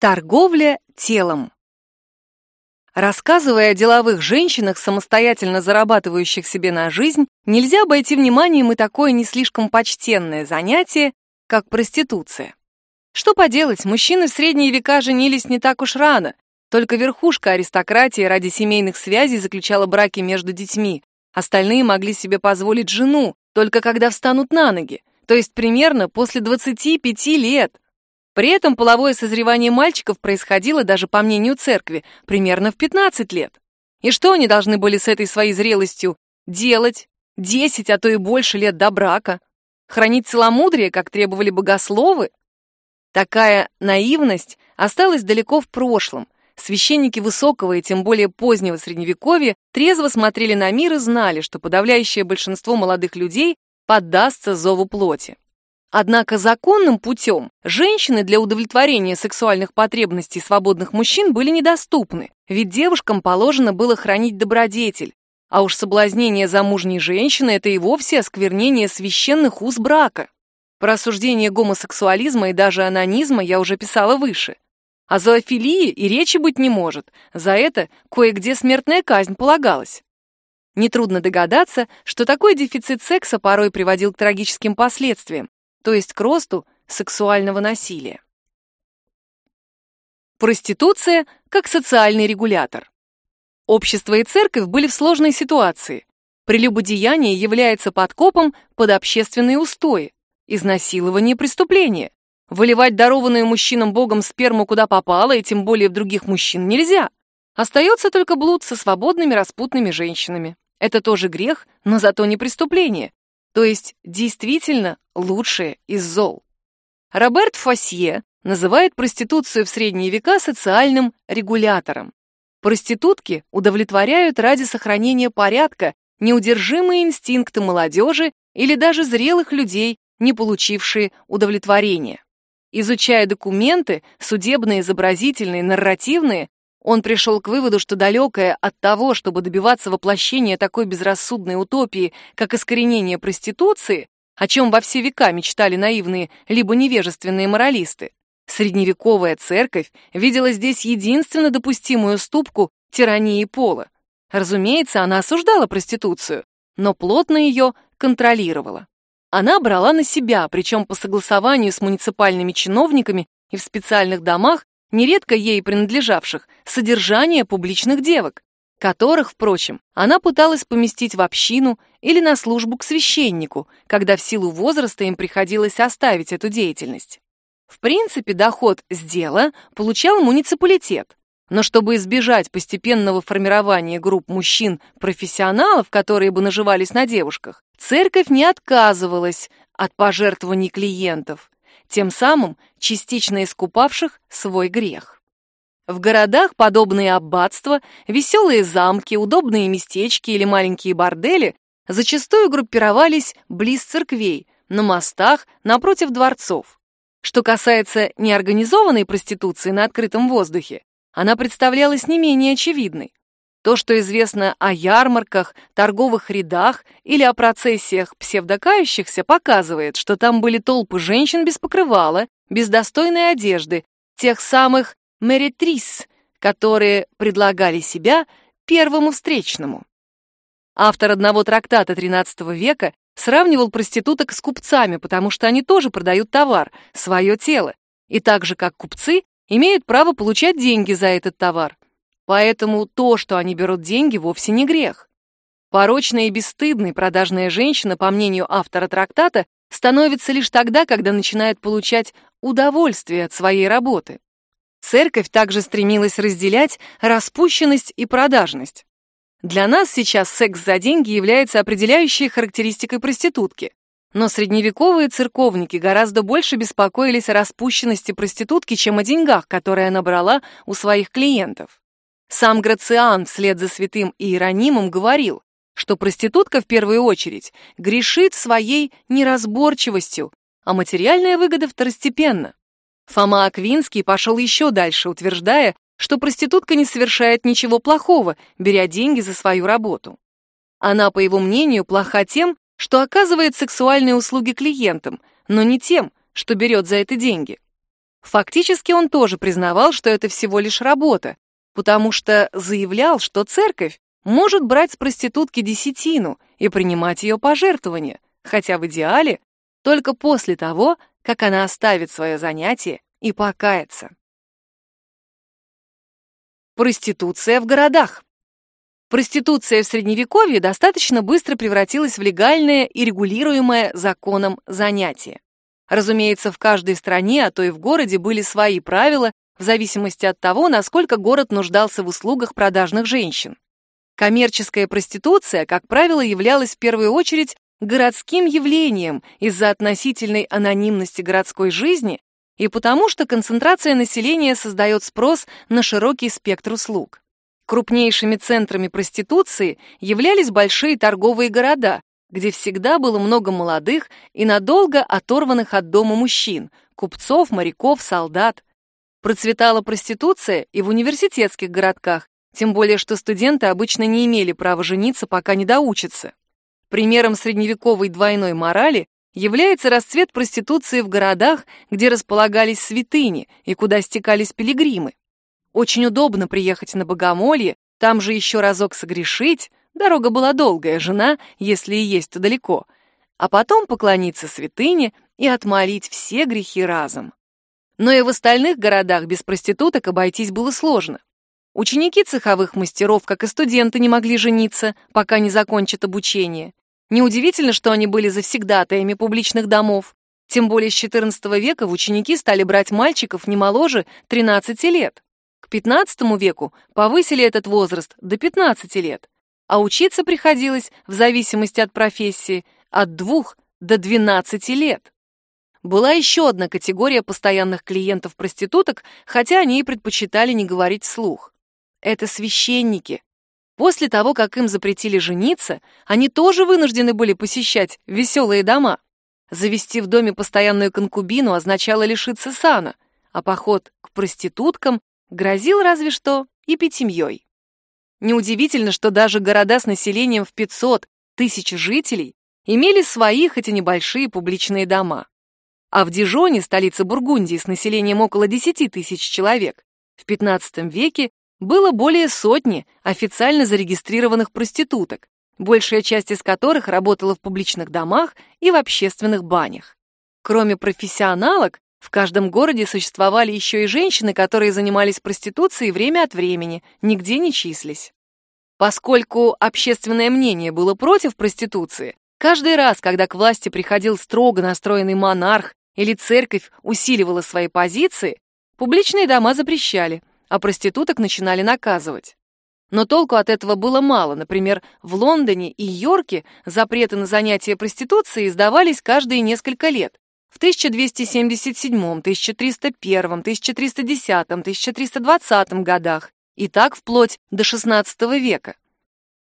Торговля телом. Рассказывая о деловых женщинах, самостоятельно зарабатывающих себе на жизнь, нельзя обойти вниманием и такое не слишком почтенное занятие, как проституция. Что поделать, мужчины в средние века женились не так уж рано, только верхушка аристократии ради семейных связей заключала браки между детьми, остальные могли себе позволить жену, только когда встанут на ноги, то есть примерно после 25 лет. При этом половое созревание мальчиков происходило, даже по мнению церкви, примерно в 15 лет. И что они должны были с этой своей зрелостью делать 10, а то и больше лет до брака? Хранить целомудрие, как требовали богословы? Такая наивность осталась далеко в прошлом. Священники высокого и тем более позднего средневековья трезво смотрели на мир и знали, что подавляющее большинство молодых людей поддастся зову плоти. Однако законным путем женщины для удовлетворения сексуальных потребностей свободных мужчин были недоступны, ведь девушкам положено было хранить добродетель, а уж соблазнение замужней женщины – это и вовсе осквернение священных уз брака. Про осуждение гомосексуализма и даже анонизма я уже писала выше. О зоофилии и речи быть не может, за это кое-где смертная казнь полагалась. Нетрудно догадаться, что такой дефицит секса порой приводил к трагическим последствиям, то есть к росту сексуального насилия. Проституция как социальный регулятор. Общество и церковь были в сложной ситуации. Прелюбодеяние является подкопом под общественные устои. Изнасилование – преступление. Выливать дарованную мужчинам Богом сперму куда попало, и тем более в других мужчин нельзя. Остается только блуд со свободными распутными женщинами. Это тоже грех, но зато не преступление то есть действительно лучшее из зол. Роберт Фасье называет проституцию в средние века социальным регулятором. Проститутки удовлетворяют ради сохранения порядка неудержимые инстинкты молодежи или даже зрелых людей, не получившие удовлетворения. Изучая документы, судебные, изобразительные, нарративные, он пришел к выводу, что далекое от того, чтобы добиваться воплощения такой безрассудной утопии, как искоренение проституции, о чем во все века мечтали наивные либо невежественные моралисты, средневековая церковь видела здесь единственно допустимую ступку тирании пола. Разумеется, она осуждала проституцию, но плотно ее контролировала. Она брала на себя, причем по согласованию с муниципальными чиновниками и в специальных домах, нередко ей принадлежавших, содержание публичных девок, которых, впрочем, она пыталась поместить в общину или на службу к священнику, когда в силу возраста им приходилось оставить эту деятельность. В принципе, доход с дела получал муниципалитет, но чтобы избежать постепенного формирования групп мужчин-профессионалов, которые бы наживались на девушках, церковь не отказывалась от пожертвований клиентов, тем самым частично искупавших свой грех. В городах подобные аббатства, веселые замки, удобные местечки или маленькие бордели зачастую группировались близ церквей, на мостах, напротив дворцов. Что касается неорганизованной проституции на открытом воздухе, она представлялась не менее очевидной. То, что известно о ярмарках, торговых рядах или о процессиях псевдокающихся, показывает, что там были толпы женщин без покрывала, без достойной одежды, тех самых меритрис, которые предлагали себя первому встречному. Автор одного трактата XIII века сравнивал проституток с купцами, потому что они тоже продают товар, свое тело, и так же, как купцы, имеют право получать деньги за этот товар. Поэтому то, что они берут деньги, вовсе не грех. Порочная и бесстыдной продажная женщина, по мнению автора трактата, становится лишь тогда, когда начинает получать удовольствие от своей работы. Церковь также стремилась разделять распущенность и продажность. Для нас сейчас секс за деньги является определяющей характеристикой проститутки. Но средневековые церковники гораздо больше беспокоились о распущенности проститутки, чем о деньгах, которые она брала у своих клиентов. Сам Грациан вслед за святым Иеронимом говорил, что проститутка в первую очередь грешит своей неразборчивостью, а материальная выгода второстепенна. Фома Аквинский пошел еще дальше, утверждая, что проститутка не совершает ничего плохого, беря деньги за свою работу. Она, по его мнению, плоха тем, что оказывает сексуальные услуги клиентам, но не тем, что берет за это деньги. Фактически он тоже признавал, что это всего лишь работа, потому что заявлял, что церковь может брать с проститутки десятину и принимать ее пожертвования, хотя в идеале только после того, как она оставит свое занятие и покается. Проституция в городах. Проституция в Средневековье достаточно быстро превратилась в легальное и регулируемое законом занятие. Разумеется, в каждой стране, а то и в городе были свои правила в зависимости от того, насколько город нуждался в услугах продажных женщин. Коммерческая проституция, как правило, являлась в первую очередь городским явлением из-за относительной анонимности городской жизни и потому, что концентрация населения создает спрос на широкий спектр услуг. Крупнейшими центрами проституции являлись большие торговые города, где всегда было много молодых и надолго оторванных от дома мужчин, купцов, моряков, солдат. Процветала проституция и в университетских городках, тем более что студенты обычно не имели права жениться, пока не доучатся. Примером средневековой двойной морали является расцвет проституции в городах, где располагались святыни и куда стекались пилигримы. Очень удобно приехать на Богомолье, там же еще разок согрешить, дорога была долгая, жена, если и есть, то далеко, а потом поклониться святыне и отмолить все грехи разом. Но и в остальных городах без проституток обойтись было сложно. Ученики цеховых мастеров, как и студенты, не могли жениться, пока не закончат обучение. Неудивительно, что они были завсегдатаями публичных домов. Тем более с XIV века в ученики стали брать мальчиков не моложе 13 лет. К XV веку повысили этот возраст до 15 лет, а учиться приходилось, в зависимости от профессии, от 2 до 12 лет. Была еще одна категория постоянных клиентов проституток, хотя они и предпочитали не говорить вслух. Это священники, После того, как им запретили жениться, они тоже вынуждены были посещать веселые дома. Завести в доме постоянную конкубину означало лишиться сана, а поход к проституткам грозил разве что и пятимьей. Неудивительно, что даже города с населением в 500 тысяч жителей имели свои, хоть и небольшие, публичные дома. А в Дижоне, столице Бургундии, с населением около 10 тысяч человек, в 15 веке было более сотни официально зарегистрированных проституток, большая часть из которых работала в публичных домах и в общественных банях. Кроме профессионалок, в каждом городе существовали еще и женщины, которые занимались проституцией время от времени, нигде не числись. Поскольку общественное мнение было против проституции, каждый раз, когда к власти приходил строго настроенный монарх или церковь усиливала свои позиции, публичные дома запрещали, а проституток начинали наказывать. Но толку от этого было мало. Например, в Лондоне и Йорке запреты на занятия проституцией издавались каждые несколько лет. В 1277, 1301, 1310, 1320 годах и так вплоть до XVI века.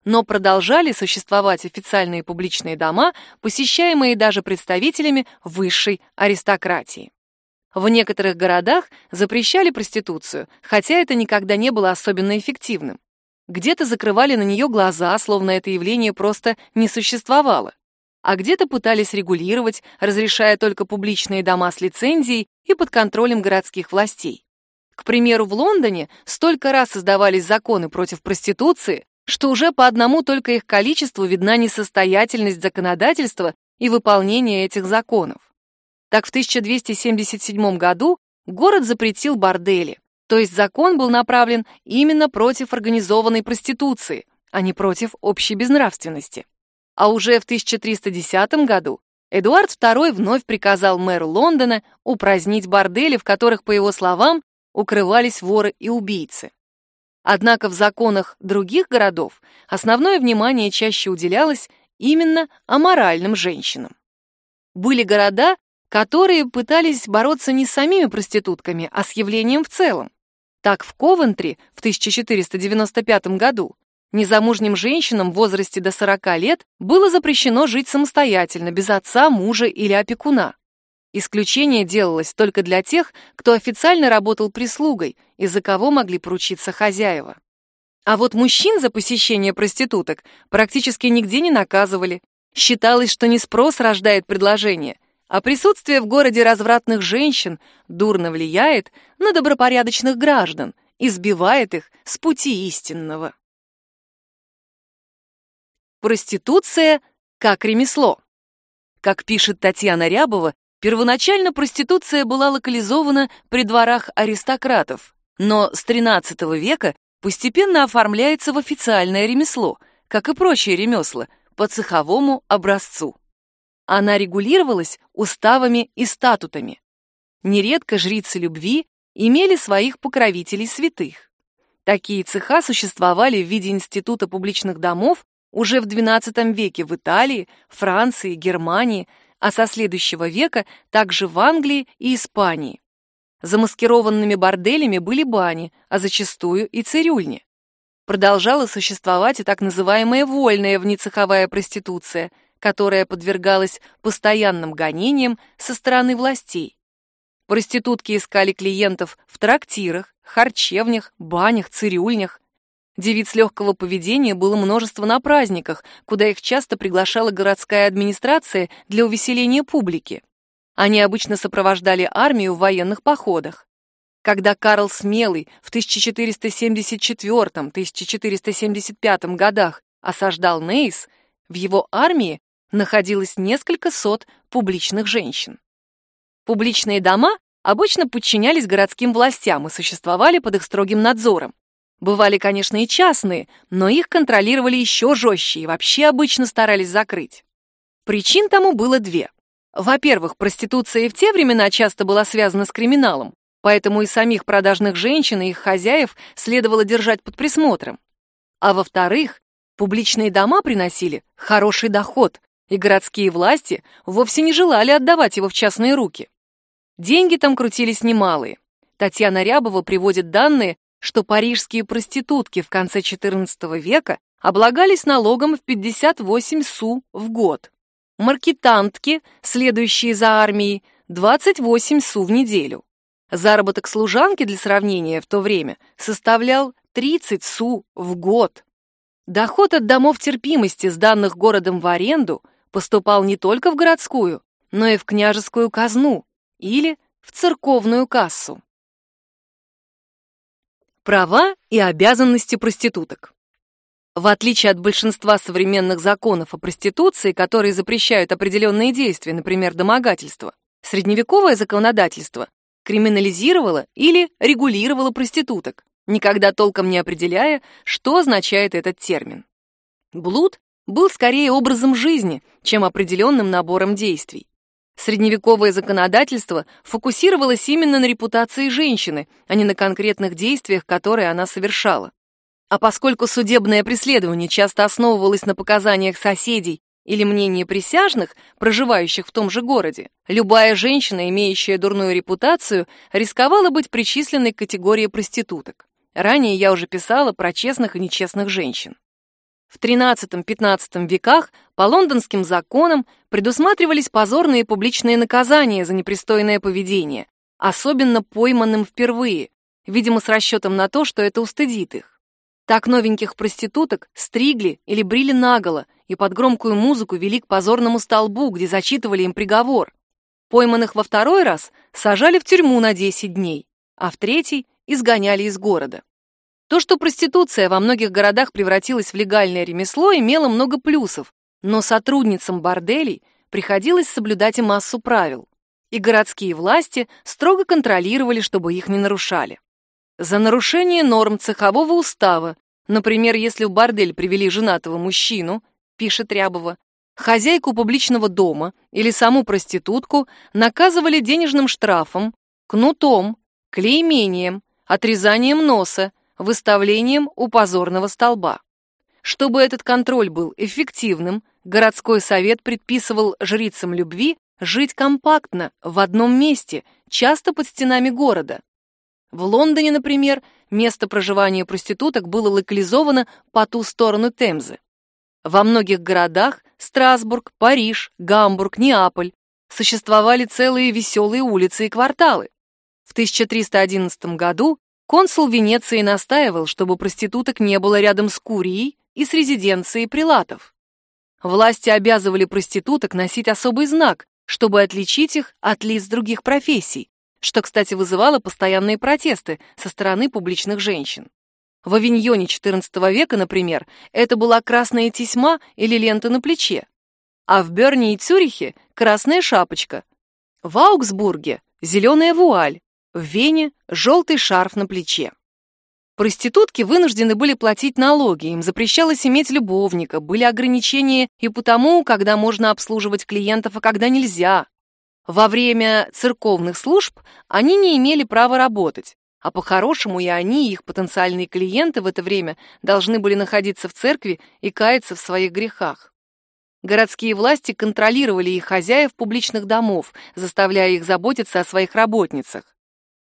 Но продолжали существовать официальные публичные дома, посещаемые даже представителями высшей аристократии. В некоторых городах запрещали проституцию, хотя это никогда не было особенно эффективным. Где-то закрывали на нее глаза, словно это явление просто не существовало. А где-то пытались регулировать, разрешая только публичные дома с лицензией и под контролем городских властей. К примеру, в Лондоне столько раз создавались законы против проституции, что уже по одному только их количеству видна несостоятельность законодательства и выполнения этих законов. Так в 1277 году город запретил бордели, то есть закон был направлен именно против организованной проституции, а не против общей безнравственности. А уже в 1310 году Эдуард II вновь приказал мэру Лондона упразднить бордели, в которых, по его словам, укрывались воры и убийцы. Однако в законах других городов основное внимание чаще уделялось именно аморальным женщинам. Были города, которые пытались бороться не с самими проститутками, а с явлением в целом. Так в Ковентри в 1495 году незамужним женщинам в возрасте до 40 лет было запрещено жить самостоятельно, без отца, мужа или опекуна. Исключение делалось только для тех, кто официально работал прислугой и за кого могли поручиться хозяева. А вот мужчин за посещение проституток практически нигде не наказывали. Считалось, что не спрос рождает предложение, а присутствие в городе развратных женщин дурно влияет на добропорядочных граждан и сбивает их с пути истинного. Проституция как ремесло. Как пишет Татьяна Рябова, первоначально проституция была локализована при дворах аристократов, но с XIII века постепенно оформляется в официальное ремесло, как и прочие ремесла, по цеховому образцу. Она регулировалась уставами и статутами. Нередко жрицы любви имели своих покровителей святых. Такие цеха существовали в виде института публичных домов уже в XII веке в Италии, Франции, Германии, а со следующего века также в Англии и Испании. Замаскированными борделями были бани, а зачастую и цирюльни. Продолжала существовать и так называемая вольная внецеховая проституция, которая подвергалась постоянным гонениям со стороны властей. Проститутки искали клиентов в трактирах, харчевнях, банях, цирюльнях. Девиц легкого поведения было множество на праздниках, куда их часто приглашала городская администрация для увеселения публики. Они обычно сопровождали армию в военных походах. Когда Карл Смелый в 1474-1475 годах осаждал Нейс, в его армии находилось несколько сот публичных женщин. Публичные дома обычно подчинялись городским властям и существовали под их строгим надзором. Бывали, конечно, и частные, но их контролировали еще жестче и вообще обычно старались закрыть. Причин тому было две. Во-первых, проституция в те времена часто была связана с криминалом, поэтому и самих продажных женщин и их хозяев следовало держать под присмотром. А во-вторых, публичные дома приносили хороший доход, и городские власти вовсе не желали отдавать его в частные руки. Деньги там крутились немалые. Татьяна Рябова приводит данные, что парижские проститутки в конце XIV века облагались налогом в 58 су в год маркетантки, следующие за армией, 28 су в неделю. Заработок служанки для сравнения в то время составлял 30 су в год. Доход от домов терпимости, сданных городом в аренду, поступал не только в городскую, но и в княжескую казну или в церковную кассу. Права и обязанности проституток. В отличие от большинства современных законов о проституции, которые запрещают определенные действия, например, домогательство, средневековое законодательство криминализировало или регулировало проституток, никогда толком не определяя, что означает этот термин. Блуд был скорее образом жизни, чем определенным набором действий. Средневековое законодательство фокусировалось именно на репутации женщины, а не на конкретных действиях, которые она совершала. А поскольку судебное преследование часто основывалось на показаниях соседей или мнении присяжных, проживающих в том же городе, любая женщина, имеющая дурную репутацию, рисковала быть причисленной к категории проституток. Ранее я уже писала про честных и нечестных женщин. В XIII-XV веках по лондонским законам предусматривались позорные публичные наказания за непристойное поведение, особенно пойманным впервые, видимо, с расчетом на то, что это устыдит их. Так новеньких проституток стригли или брили наголо и под громкую музыку вели к позорному столбу, где зачитывали им приговор. Пойманных во второй раз сажали в тюрьму на 10 дней, а в третий изгоняли из города. То, что проституция во многих городах превратилась в легальное ремесло, имело много плюсов, но сотрудницам борделей приходилось соблюдать и массу правил, и городские власти строго контролировали, чтобы их не нарушали. За нарушение норм цехового устава, например, если в бордель привели женатого мужчину, пишет Рябова, хозяйку публичного дома или саму проститутку наказывали денежным штрафом, кнутом, клеймением, отрезанием носа, выставлением у позорного столба. Чтобы этот контроль был эффективным, городской совет предписывал жрицам любви жить компактно, в одном месте, часто под стенами города. В Лондоне, например, место проживания проституток было локализовано по ту сторону Темзы. Во многих городах – Страсбург, Париж, Гамбург, Неаполь – существовали целые веселые улицы и кварталы. В 1311 году консул Венеции настаивал, чтобы проституток не было рядом с Курией и с резиденцией прилатов. Власти обязывали проституток носить особый знак, чтобы отличить их от лиц других профессий, что, кстати, вызывало постоянные протесты со стороны публичных женщин. В Авиньоне XIV века, например, это была красная тесьма или лента на плече, а в Берне и Цюрихе — красная шапочка. В Аугсбурге — зеленая вуаль, в Вене — желтый шарф на плече. Проститутки вынуждены были платить налоги, им запрещалось иметь любовника, были ограничения и потому, когда можно обслуживать клиентов, а когда нельзя. Во время церковных служб они не имели права работать, а по-хорошему и они, и их потенциальные клиенты в это время должны были находиться в церкви и каяться в своих грехах. Городские власти контролировали их хозяев публичных домов, заставляя их заботиться о своих работницах.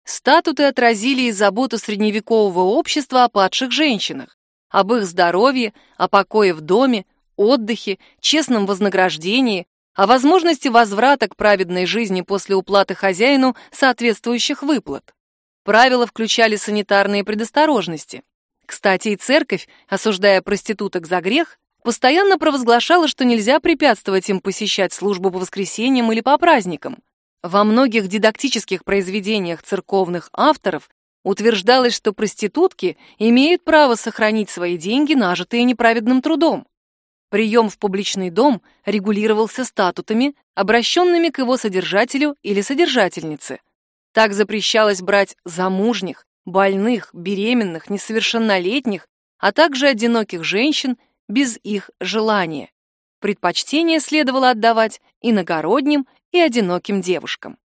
Статуты отразили и заботу средневекового общества о падших женщинах, об их здоровье, о покое в доме, отдыхе, честном вознаграждении, о возможности возврата к праведной жизни после уплаты хозяину соответствующих выплат. Правила включали санитарные предосторожности. Кстати, и церковь, осуждая проституток за грех, постоянно провозглашала, что нельзя препятствовать им посещать службу по воскресеньям или по праздникам. Во многих дидактических произведениях церковных авторов утверждалось, что проститутки имеют право сохранить свои деньги, нажитые неправедным трудом. Прием в публичный дом регулировался статутами, обращенными к его содержателю или содержательнице. Так запрещалось брать замужних, больных, беременных, несовершеннолетних, а также одиноких женщин без их желания. Предпочтение следовало отдавать иногородним и одиноким девушкам.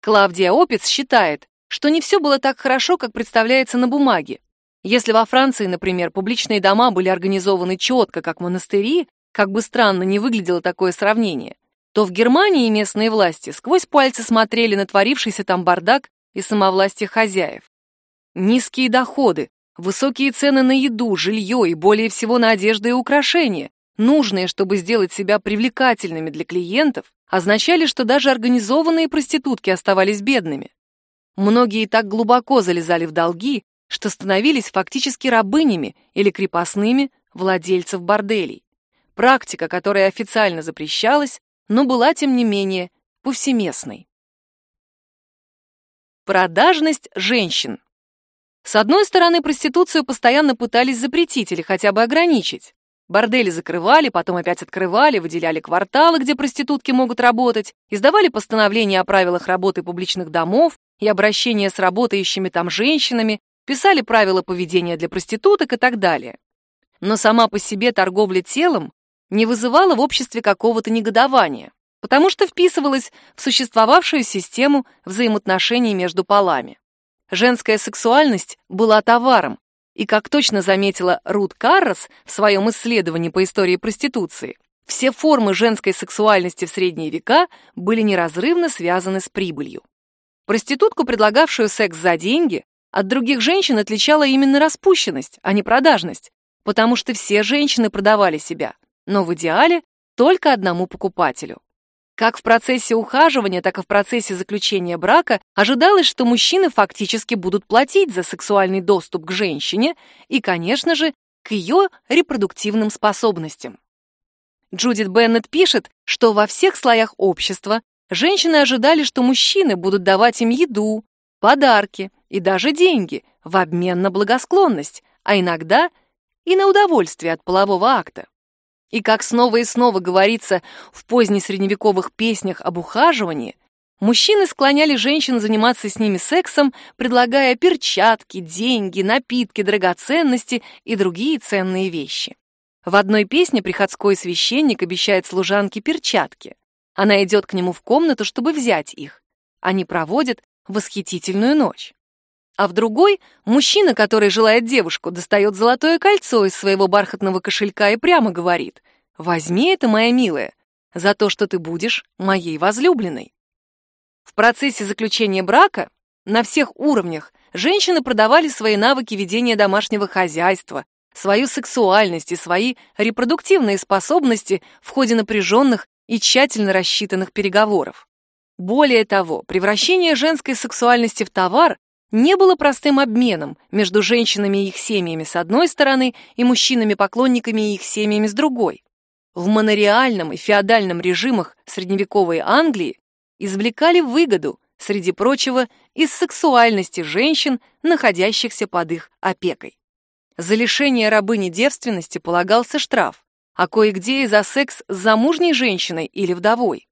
Клавдия Опиц считает, что не все было так хорошо, как представляется на бумаге. Если во Франции, например, публичные дома были организованы четко, как монастыри, как бы странно не выглядело такое сравнение, то в Германии местные власти сквозь пальцы смотрели на творившийся там бардак и самовластие хозяев. Низкие доходы, высокие цены на еду, жилье и более всего на одежду и украшения, нужные, чтобы сделать себя привлекательными для клиентов, означали, что даже организованные проститутки оставались бедными. Многие так глубоко залезали в долги, что становились фактически рабынями или крепостными владельцев борделей. Практика, которая официально запрещалась, но была, тем не менее, повсеместной. Продажность женщин. С одной стороны, проституцию постоянно пытались запретить или хотя бы ограничить. Бордели закрывали, потом опять открывали, выделяли кварталы, где проститутки могут работать, издавали постановления о правилах работы публичных домов и обращения с работающими там женщинами, писали правила поведения для проституток и так далее. Но сама по себе торговля телом не вызывала в обществе какого-то негодования, потому что вписывалась в существовавшую систему взаимоотношений между полами. Женская сексуальность была товаром, и, как точно заметила Рут Каррос в своем исследовании по истории проституции, все формы женской сексуальности в средние века были неразрывно связаны с прибылью. Проститутку, предлагавшую секс за деньги, от других женщин отличала именно распущенность, а не продажность, потому что все женщины продавали себя, но в идеале только одному покупателю. Как в процессе ухаживания, так и в процессе заключения брака ожидалось, что мужчины фактически будут платить за сексуальный доступ к женщине и, конечно же, к ее репродуктивным способностям. Джудит Беннет пишет, что во всех слоях общества женщины ожидали, что мужчины будут давать им еду, подарки и даже деньги в обмен на благосклонность, а иногда и на удовольствие от полового акта. И как снова и снова говорится в позднесредневековых песнях об ухаживании, мужчины склоняли женщин заниматься с ними сексом, предлагая перчатки, деньги, напитки, драгоценности и другие ценные вещи. В одной песне приходской священник обещает служанке перчатки. Она идет к нему в комнату, чтобы взять их. Они проводят восхитительную ночь. А в другой мужчина, который желает девушку, достает золотое кольцо из своего бархатного кошелька и прямо говорит «Возьми это, моя милая, за то, что ты будешь моей возлюбленной». В процессе заключения брака на всех уровнях женщины продавали свои навыки ведения домашнего хозяйства, свою сексуальность и свои репродуктивные способности в ходе напряженных и тщательно рассчитанных переговоров. Более того, превращение женской сексуальности в товар не было простым обменом между женщинами и их семьями с одной стороны и мужчинами-поклонниками и их семьями с другой. в монореальном и феодальном режимах средневековой Англии извлекали выгоду, среди прочего, из сексуальности женщин, находящихся под их опекой. За лишение рабыни девственности полагался штраф, а кое-где и за секс с замужней женщиной или вдовой.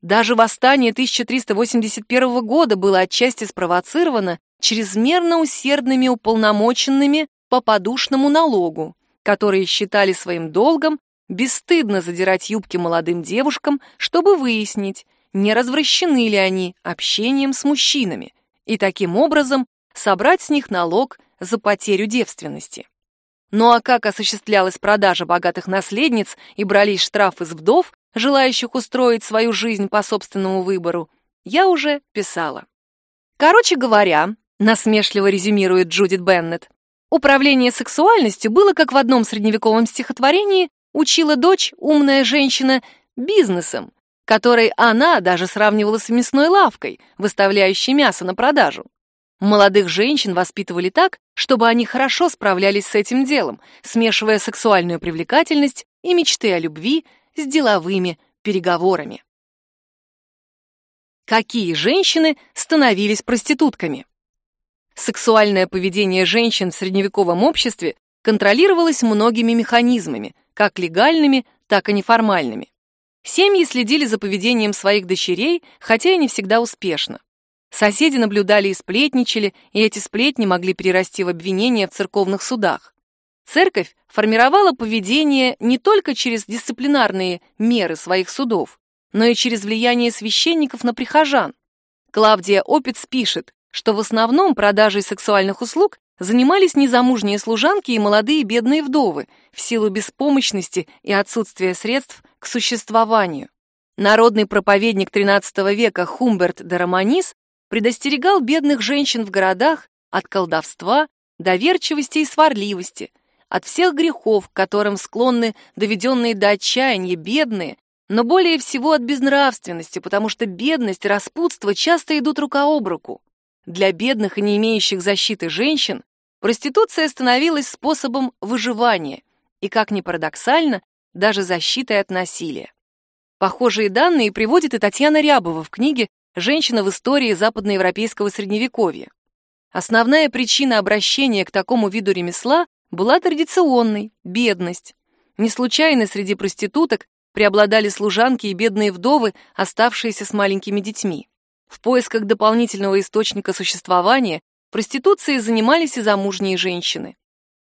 Даже восстание 1381 года было отчасти спровоцировано чрезмерно усердными уполномоченными по подушному налогу, которые считали своим долгом бесстыдно задирать юбки молодым девушкам, чтобы выяснить, не развращены ли они общением с мужчинами, и таким образом собрать с них налог за потерю девственности. Ну а как осуществлялась продажа богатых наследниц и брались штрафы с вдов, желающих устроить свою жизнь по собственному выбору, я уже писала. Короче говоря, насмешливо резюмирует Джудит Беннет, управление сексуальностью было, как в одном средневековом стихотворении учила дочь, умная женщина, бизнесом, который она даже сравнивала с мясной лавкой, выставляющей мясо на продажу. Молодых женщин воспитывали так, чтобы они хорошо справлялись с этим делом, смешивая сексуальную привлекательность и мечты о любви с деловыми переговорами. Какие женщины становились проститутками? Сексуальное поведение женщин в средневековом обществе контролировалось многими механизмами, как легальными, так и неформальными. Семьи следили за поведением своих дочерей, хотя и не всегда успешно. Соседи наблюдали и сплетничали, и эти сплетни могли перерасти в обвинения в церковных судах. Церковь формировала поведение не только через дисциплинарные меры своих судов, но и через влияние священников на прихожан. Клавдия Опиц пишет, что в основном продажей сексуальных услуг занимались незамужние служанки и молодые бедные вдовы в силу беспомощности и отсутствия средств к существованию. Народный проповедник XIII века Хумберт де Романис предостерегал бедных женщин в городах от колдовства, доверчивости и сварливости, от всех грехов, к которым склонны доведенные до отчаяния бедные, но более всего от безнравственности, потому что бедность и распутство часто идут рука об руку. Для бедных и не имеющих защиты женщин проституция становилась способом выживания и, как ни парадоксально, даже защитой от насилия. Похожие данные приводит и Татьяна Рябова в книге «Женщина в истории западноевропейского средневековья». Основная причина обращения к такому виду ремесла была традиционной – бедность. Не случайно среди проституток преобладали служанки и бедные вдовы, оставшиеся с маленькими детьми. В поисках дополнительного источника существования проституцией занимались и замужние женщины.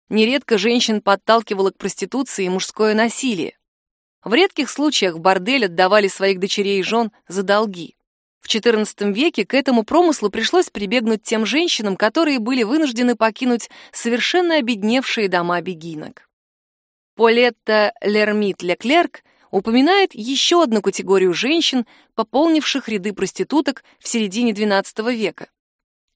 Нередко женщин подталкивало к проституции мужское насилие. В редких случаях в бордель отдавали своих дочерей и жен за долги. В XIV веке к этому промыслу пришлось прибегнуть тем женщинам, которые были вынуждены покинуть совершенно обедневшие дома бегинок. Полетта Лермит Леклерк упоминает еще одну категорию женщин, пополнивших ряды проституток в середине XII века —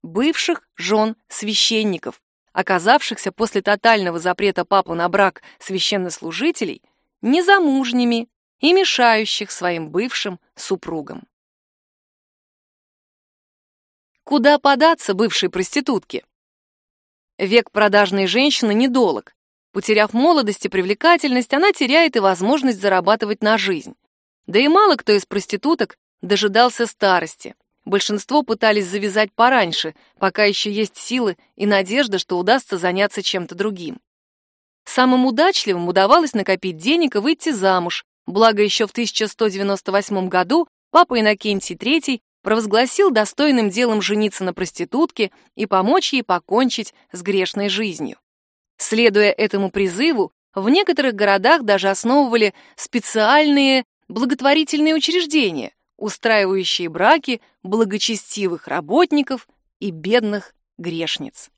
бывших жен священников, оказавшихся после тотального запрета папы на брак священнослужителей незамужними и мешающих своим бывшим супругам. Куда податься бывшей проститутке? Век продажной женщины недолг. Потеряв молодость и привлекательность, она теряет и возможность зарабатывать на жизнь. Да и мало кто из проституток дожидался старости. Большинство пытались завязать пораньше, пока еще есть силы и надежда, что удастся заняться чем-то другим. Самым удачливым удавалось накопить денег и выйти замуж, благо еще в 1198 году папа Иннокентий III провозгласил достойным делом жениться на проститутке и помочь ей покончить с грешной жизнью. Следуя этому призыву, в некоторых городах даже основывали специальные благотворительные учреждения, устраивающие браки благочестивых работников и бедных грешниц.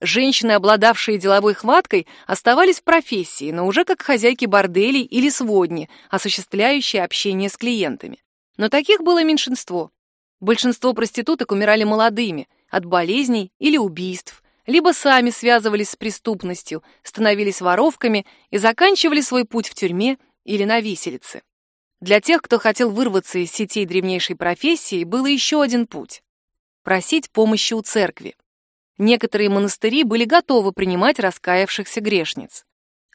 Женщины, обладавшие деловой хваткой, оставались в профессии, но уже как хозяйки борделей или сводни, осуществляющие общение с клиентами. Но таких было меньшинство. Большинство проституток умирали молодыми, от болезней или убийств, либо сами связывались с преступностью, становились воровками и заканчивали свой путь в тюрьме или на виселице. Для тех, кто хотел вырваться из сетей древнейшей профессии, был еще один путь — просить помощи у церкви. Некоторые монастыри были готовы принимать раскаявшихся грешниц.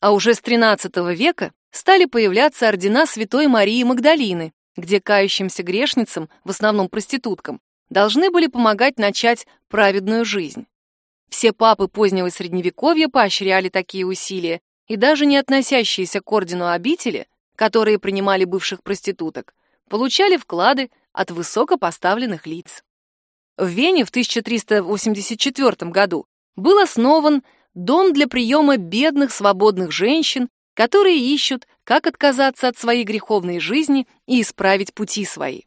А уже с XIII века стали появляться ордена Святой Марии Магдалины, где кающимся грешницам, в основном проституткам, должны были помогать начать праведную жизнь. Все папы позднего Средневековья поощряли такие усилия, и даже не относящиеся к ордену обители, которые принимали бывших проституток, получали вклады от высокопоставленных лиц. В Вене в 1384 году был основан дом для приема бедных свободных женщин, которые ищут, как отказаться от своей греховной жизни и исправить пути свои.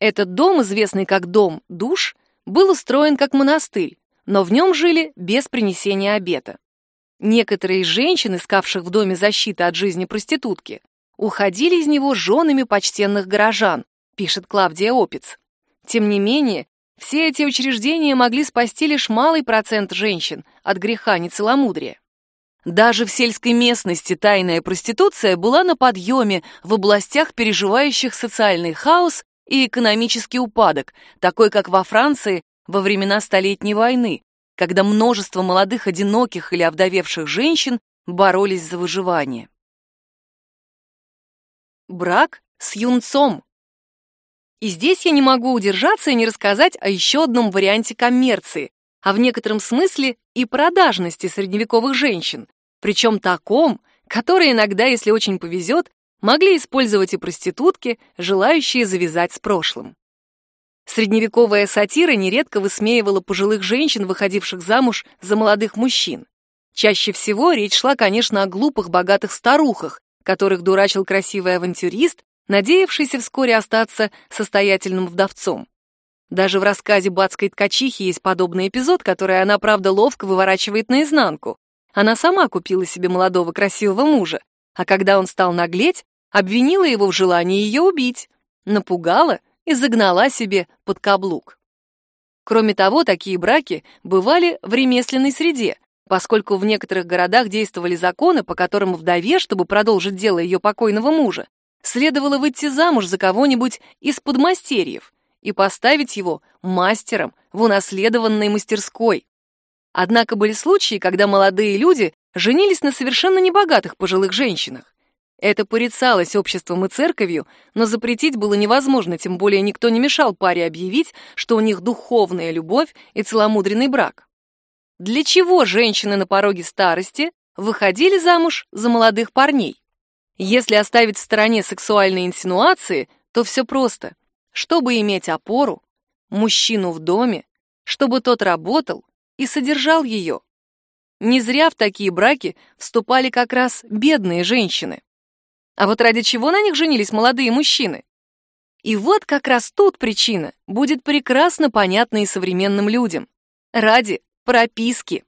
Этот дом, известный как дом душ, был устроен как монастырь, но в нем жили без принесения обета. Некоторые женщины, искавших в доме защиты от жизни проститутки, уходили из него женами почтенных горожан, пишет Клавдия Опиц. Тем не менее, все эти учреждения могли спасти лишь малый процент женщин от греха нецеломудрия. Даже в сельской местности тайная проституция была на подъеме в областях, переживающих социальный хаос и экономический упадок, такой как во Франции во времена Столетней войны, когда множество молодых одиноких или овдовевших женщин боролись за выживание. Брак с юнцом. И здесь я не могу удержаться и не рассказать о еще одном варианте коммерции, а в некотором смысле и продажности средневековых женщин, причем таком, который иногда, если очень повезет, могли использовать и проститутки, желающие завязать с прошлым. Средневековая сатира нередко высмеивала пожилых женщин, выходивших замуж за молодых мужчин. Чаще всего речь шла, конечно, о глупых богатых старухах, которых дурачил красивый авантюрист, надеявшийся вскоре остаться состоятельным вдовцом. Даже в рассказе «Бацкой ткачихи» есть подобный эпизод, который она, правда, ловко выворачивает наизнанку. Она сама купила себе молодого красивого мужа, а когда он стал наглеть, обвинила его в желании ее убить, напугала и загнала себе под каблук. Кроме того, такие браки бывали в ремесленной среде, поскольку в некоторых городах действовали законы, по которым вдове, чтобы продолжить дело ее покойного мужа, следовало выйти замуж за кого-нибудь из подмастерьев и поставить его мастером в унаследованной мастерской. Однако были случаи, когда молодые люди женились на совершенно небогатых пожилых женщинах. Это порицалось обществом и церковью, но запретить было невозможно, тем более никто не мешал паре объявить, что у них духовная любовь и целомудренный брак. Для чего женщины на пороге старости выходили замуж за молодых парней? Если оставить в стороне сексуальные инсинуации, то все просто. Чтобы иметь опору, мужчину в доме, чтобы тот работал и содержал ее. Не зря в такие браки вступали как раз бедные женщины. А вот ради чего на них женились молодые мужчины? И вот как раз тут причина будет прекрасно понятна и современным людям. Ради прописки.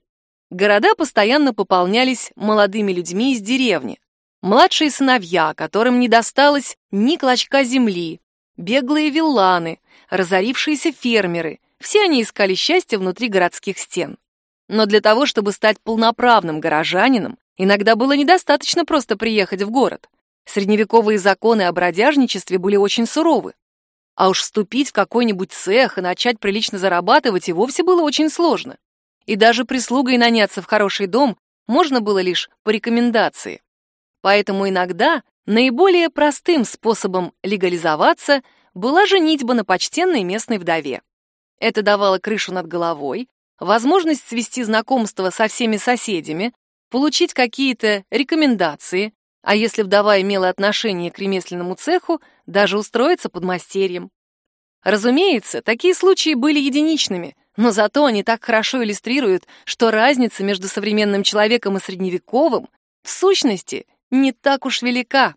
Города постоянно пополнялись молодыми людьми из деревни. Младшие сыновья, которым не досталось ни клочка земли, беглые вилланы, разорившиеся фермеры, все они искали счастье внутри городских стен. Но для того, чтобы стать полноправным горожанином, иногда было недостаточно просто приехать в город. Средневековые законы о бродяжничестве были очень суровы. А уж вступить в какой-нибудь цех и начать прилично зарабатывать и вовсе было очень сложно и даже прислугой наняться в хороший дом можно было лишь по рекомендации. Поэтому иногда наиболее простым способом легализоваться была женитьба на почтенной местной вдове. Это давало крышу над головой, возможность свести знакомство со всеми соседями, получить какие-то рекомендации, а если вдова имела отношение к ремесленному цеху, даже устроиться под мастерьем. Разумеется, такие случаи были единичными, но зато они так хорошо иллюстрируют, что разница между современным человеком и средневековым в сущности не так уж велика.